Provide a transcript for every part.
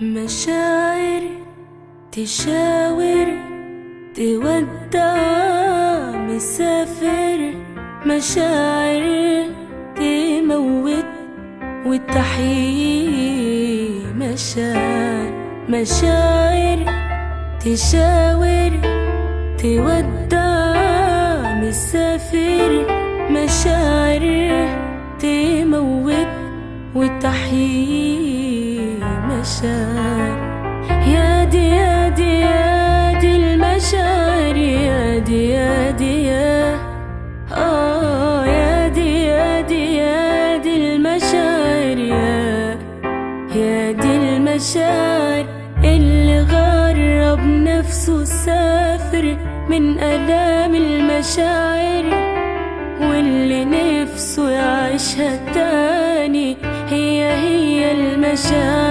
مشاعر تشاور تودع مسافر. مشاعر تموت وتحيي مشاعر. مشاعر تشاور تودع مسافر. مشاعر تموت وتحيي مشاعر يا دي يا دي يا دي المشاعر يا دي يا دي يا آه يا دي يا دي يا دي المشاعر يا يا دي المشاعر اللي غرب نفسه سافر من آلام المشاعر واللي نفسه يعيشها تاني هي هي المشاعر.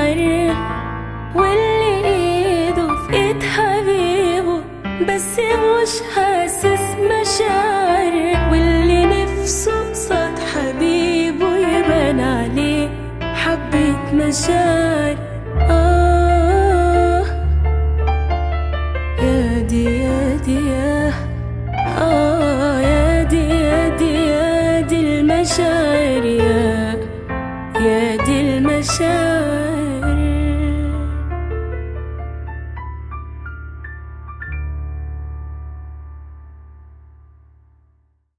واللي إيده في إيد حبيبه بس مش حاسس مشاعر واللي نفسه قصاد حبيبه يبان عليه حبة مشاعر آه.